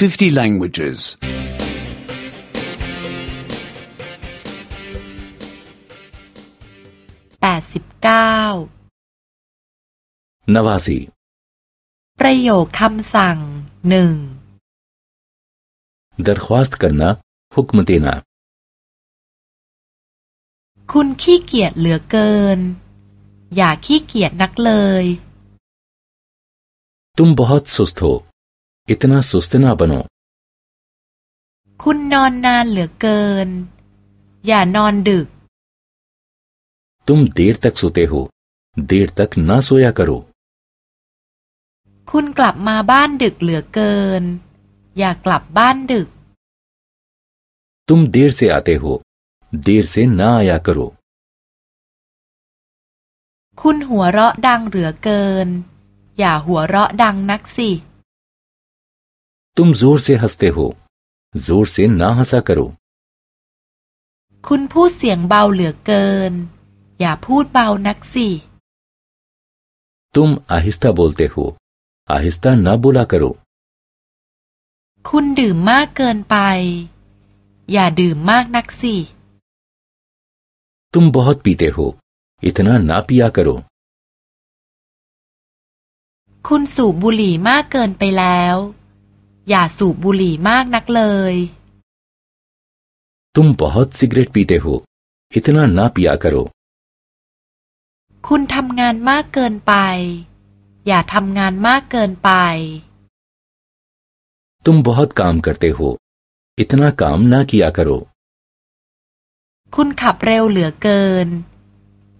50 languages. 89 नवासी ประโยคคำสั่งหนึ่ง दरख्वास्त करना हुक्म देना คุณขี้เกียจเหลือเกิน อย่าขี้เกียจนักเลย तुम बहुत सुस्त हो इतना सुस्त ना बनो คุณนอนนานเหลือเกิน อย่านอนดึก तुम देर तक सोते हो देर तक ना सोया करो คุณกลับมาบ้านดึกเหลือเกิน อย่ากลับบ้านดึก तुम देर से आते हो देर से ना आया करो คุณหัวเราะดังเหลือเกิน อย่าหัวเราะดังนักสิ तुम जोर से हंसते हो जोर से ना हंसा करो คุณพูดเสียงเบาเหลือเกิน อย่าพูดเบานักสิ तुम आहिस्ता बोलते हो आहिस्ता ना बोला करो คุณดื่มมากเกินไป อย่าดื่มมากนักสิ तुम बहुत पीते हो इतना ना पिया करो คุณสูบบุหรี่มากเกินไปแล้ว อย่าสูบบุหรี่มากนักเลย तुम बहुत सिगरेट पीते हो इतना ना पिया करो คุณทำงานมากเกินไป อย่าทำงานมากเกินไป तुम बहुत काम करते हो इतना काम ना किया करो คุณขับเร็วเหลือเกิน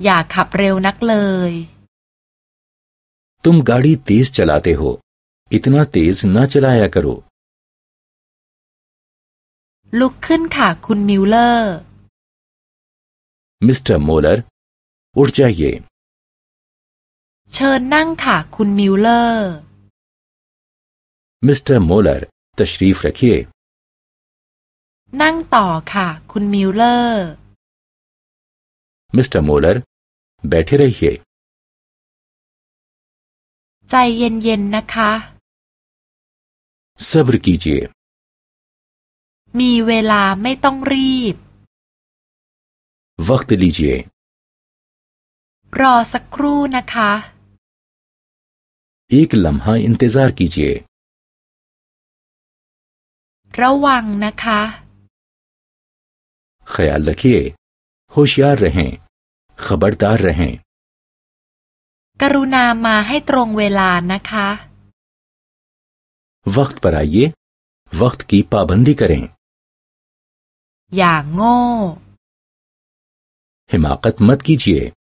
อย่าขับเร็วนักเลย तुम गाड़ी तेज चलाते हो इतना तेज ना चलाया करो ลุกขึ้นค่ะคุณมิลเลอร์ मिस्टर मोलर उठ जाइए เชิญนั่งค่ะคุณมิลเลอร์ मिस्टर मोलर तशरीफ रखिए นั่งต่อค่ะคุณมิลเลอร์ मिस्टर मोलर बैठे रहिए ใจเย็นๆนะคะ सब्र कीजिए มีเวลาไม่ต้องรีบ वक्त लीजिए รอสักครู่นะคะ एक लम्हा इंतजार कीजिए ระวังนะคะ ख्याल रखिए होशियार रहें खबरदार रहें กรุณามาให้ตรงเวลานะคะ वक्त पर आइए वक्त की पाबंदी करें। या हिमाकत मत कीजिए।